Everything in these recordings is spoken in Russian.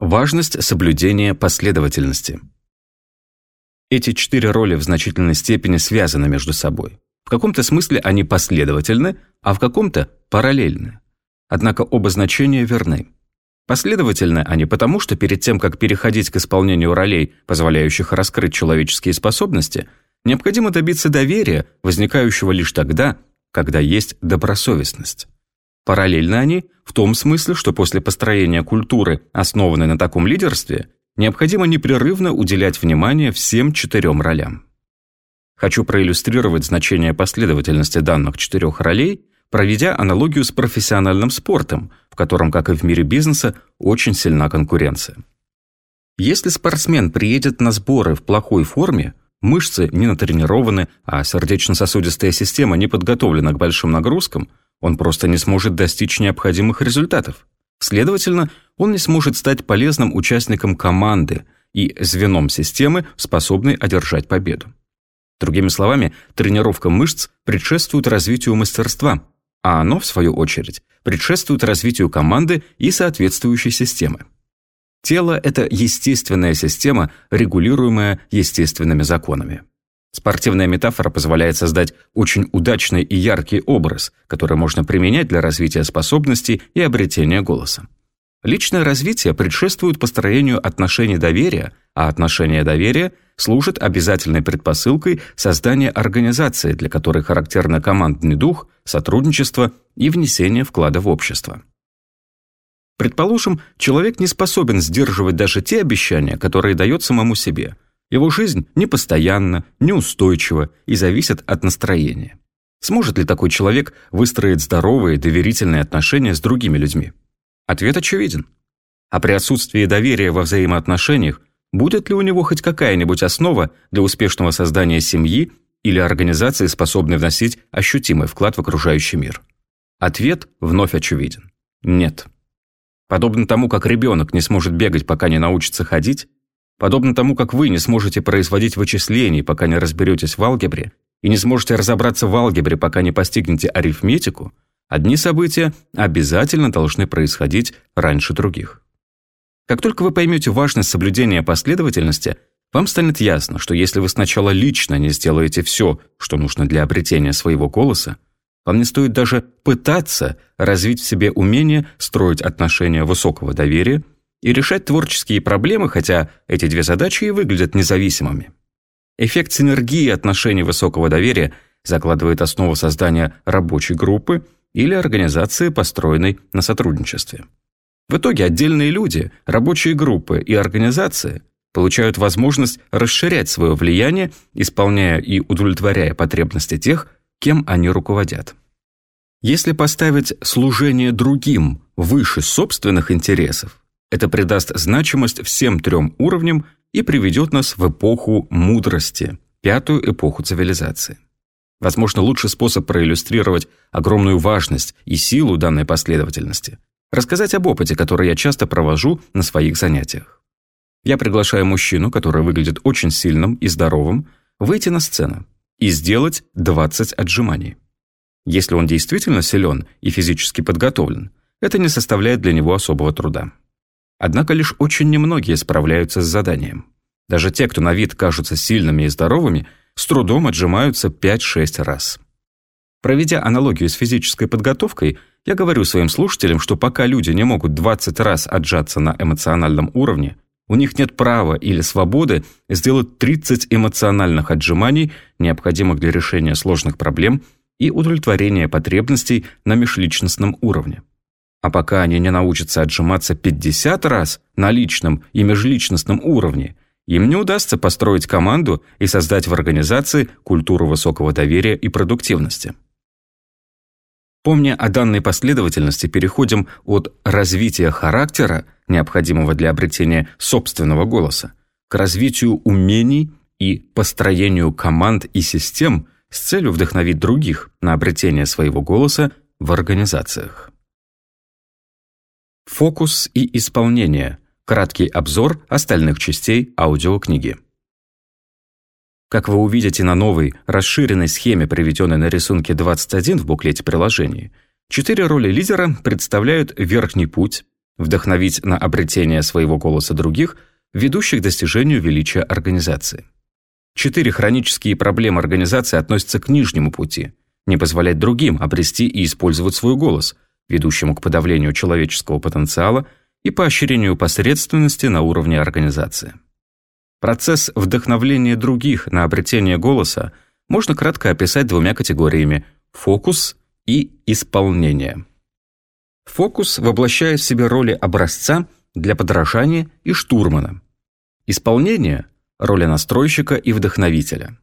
Важность соблюдения последовательности. Эти четыре роли в значительной степени связаны между собой. В каком-то смысле они последовательны, а в каком-то параллельны. Однако оба значения верны. Последовательны они потому, что перед тем, как переходить к исполнению ролей, позволяющих раскрыть человеческие способности, необходимо добиться доверия, возникающего лишь тогда, когда есть добросовестность. Параллельны они в том смысле, что после построения культуры, основанной на таком лидерстве, необходимо непрерывно уделять внимание всем четырем ролям. Хочу проиллюстрировать значение последовательности данных четырех ролей, проведя аналогию с профессиональным спортом, в котором, как и в мире бизнеса, очень сильна конкуренция. Если спортсмен приедет на сборы в плохой форме, мышцы не натренированы, а сердечно-сосудистая система не подготовлена к большим нагрузкам – он просто не сможет достичь необходимых результатов. Следовательно, он не сможет стать полезным участником команды и звеном системы, способной одержать победу. Другими словами, тренировка мышц предшествует развитию мастерства, а оно, в свою очередь, предшествует развитию команды и соответствующей системы. Тело – это естественная система, регулируемая естественными законами. Спортивная метафора позволяет создать очень удачный и яркий образ, который можно применять для развития способностей и обретения голоса. Личное развитие предшествует построению отношений доверия, а отношения доверия служат обязательной предпосылкой создания организации, для которой характерны командный дух, сотрудничество и внесение вклада в общество. Предположим, человек не способен сдерживать даже те обещания, которые дает самому себе – его жизнь непостоянна, неустойчива и зависит от настроения. Сможет ли такой человек выстроить здоровые, доверительные отношения с другими людьми? Ответ очевиден. А при отсутствии доверия во взаимоотношениях будет ли у него хоть какая-нибудь основа для успешного создания семьи или организации, способной вносить ощутимый вклад в окружающий мир? Ответ вновь очевиден. Нет. Подобно тому, как ребенок не сможет бегать, пока не научится ходить, Подобно тому, как вы не сможете производить вычислений, пока не разберетесь в алгебре, и не сможете разобраться в алгебре, пока не постигнете арифметику, одни события обязательно должны происходить раньше других. Как только вы поймете важность соблюдения последовательности, вам станет ясно, что если вы сначала лично не сделаете все, что нужно для обретения своего голоса, вам не стоит даже пытаться развить в себе умение строить отношения высокого доверия и решать творческие проблемы, хотя эти две задачи и выглядят независимыми. Эффект синергии отношений высокого доверия закладывает основу создания рабочей группы или организации, построенной на сотрудничестве. В итоге отдельные люди, рабочие группы и организации получают возможность расширять свое влияние, исполняя и удовлетворяя потребности тех, кем они руководят. Если поставить служение другим выше собственных интересов, это придаст значимость всем трем уровням и приведет нас в эпоху мудрости, пятую эпоху цивилизации. Возможно, лучший способ проиллюстрировать огромную важность и силу данной последовательности – рассказать об опыте, который я часто провожу на своих занятиях. Я приглашаю мужчину, который выглядит очень сильным и здоровым, выйти на сцену и сделать 20 отжиманий. Если он действительно силен и физически подготовлен, это не составляет для него особого труда. Однако лишь очень немногие справляются с заданием. Даже те, кто на вид кажутся сильными и здоровыми, с трудом отжимаются 5-6 раз. Проведя аналогию с физической подготовкой, я говорю своим слушателям, что пока люди не могут 20 раз отжаться на эмоциональном уровне, у них нет права или свободы сделать 30 эмоциональных отжиманий, необходимых для решения сложных проблем и удовлетворения потребностей на межличностном уровне. А пока они не научатся отжиматься 50 раз на личном и межличностном уровне, им не удастся построить команду и создать в организации культуру высокого доверия и продуктивности. Помня о данной последовательности, переходим от развития характера, необходимого для обретения собственного голоса, к развитию умений и построению команд и систем с целью вдохновить других на обретение своего голоса в организациях. Фокус и исполнение. Краткий обзор остальных частей аудиокниги. Как вы увидите на новой, расширенной схеме, приведенной на рисунке 21 в буклете приложения, четыре роли лидера представляют верхний путь, вдохновить на обретение своего голоса других, ведущих к достижению величия организации. Четыре хронические проблемы организации относятся к нижнему пути – не позволять другим обрести и использовать свой голос, ведущему к подавлению человеческого потенциала и поощрению посредственности на уровне организации. Процесс вдохновления других на обретение голоса можно кратко описать двумя категориями – фокус и исполнение. Фокус воплощает в себе роли образца для подражания и штурмана. Исполнение – роли настройщика и вдохновителя.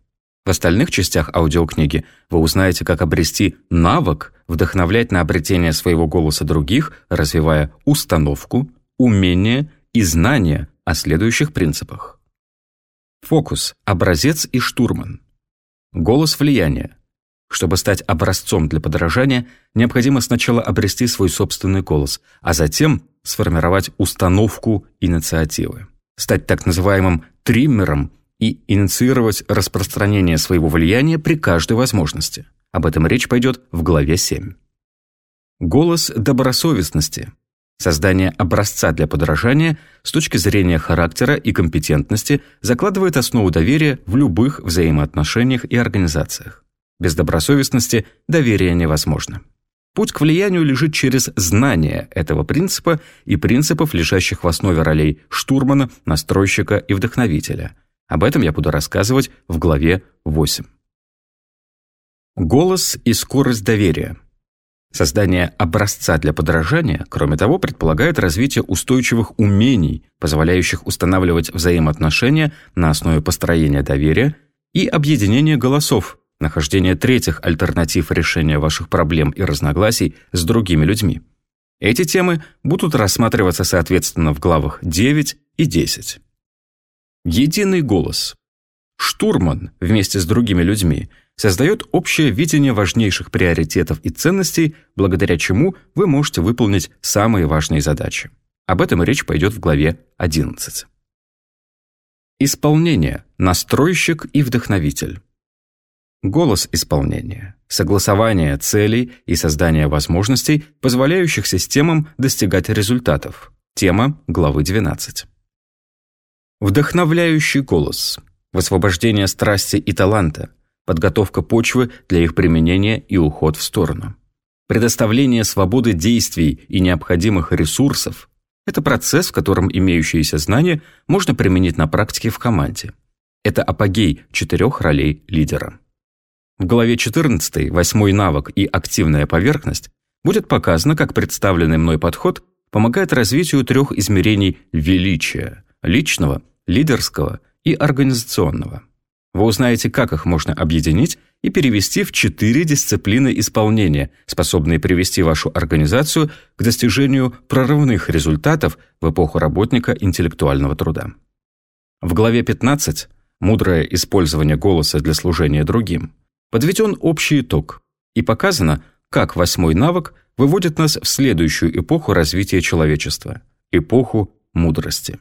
В остальных частях аудиокниги вы узнаете, как обрести навык вдохновлять на обретение своего голоса других, развивая установку, умение и знания о следующих принципах. Фокус, образец и штурман. Голос влияния. Чтобы стать образцом для подражания, необходимо сначала обрести свой собственный голос, а затем сформировать установку инициативы. Стать так называемым триммером и инициировать распространение своего влияния при каждой возможности. Об этом речь пойдет в главе 7. Голос добросовестности. Создание образца для подражания с точки зрения характера и компетентности закладывает основу доверия в любых взаимоотношениях и организациях. Без добросовестности доверие невозможно. Путь к влиянию лежит через знание этого принципа и принципов, лежащих в основе ролей штурмана, настройщика и вдохновителя. Об этом я буду рассказывать в главе 8. Голос и скорость доверия – Создание образца для подражания, кроме того, предполагает развитие устойчивых умений, позволяющих устанавливать взаимоотношения на основе построения доверия и объединения голосов, нахождение третьих альтернатив решения ваших проблем и разногласий с другими людьми. Эти темы будут рассматриваться соответственно в главах 9 и 10. Единый голос. Штурман вместе с другими людьми – создает общее видение важнейших приоритетов и ценностей, благодаря чему вы можете выполнить самые важные задачи. Об этом речь пойдет в главе 11. Исполнение, настройщик и вдохновитель. Голос исполнения, согласование целей и создание возможностей, позволяющих системам достигать результатов. Тема главы 12. Вдохновляющий голос, высвобождение страсти и таланта, подготовка почвы для их применения и уход в сторону. Предоставление свободы действий и необходимых ресурсов – это процесс, в котором имеющиеся знания можно применить на практике в команде. Это апогей четырех ролей лидера. В главе 14 «Восьмой навык и активная поверхность» будет показано, как представленный мной подход помогает развитию трех измерений величия – личного, лидерского и организационного. Вы узнаете, как их можно объединить и перевести в четыре дисциплины исполнения, способные привести вашу организацию к достижению прорывных результатов в эпоху работника интеллектуального труда. В главе 15 «Мудрое использование голоса для служения другим» подведен общий итог и показано, как восьмой навык выводит нас в следующую эпоху развития человечества – эпоху мудрости.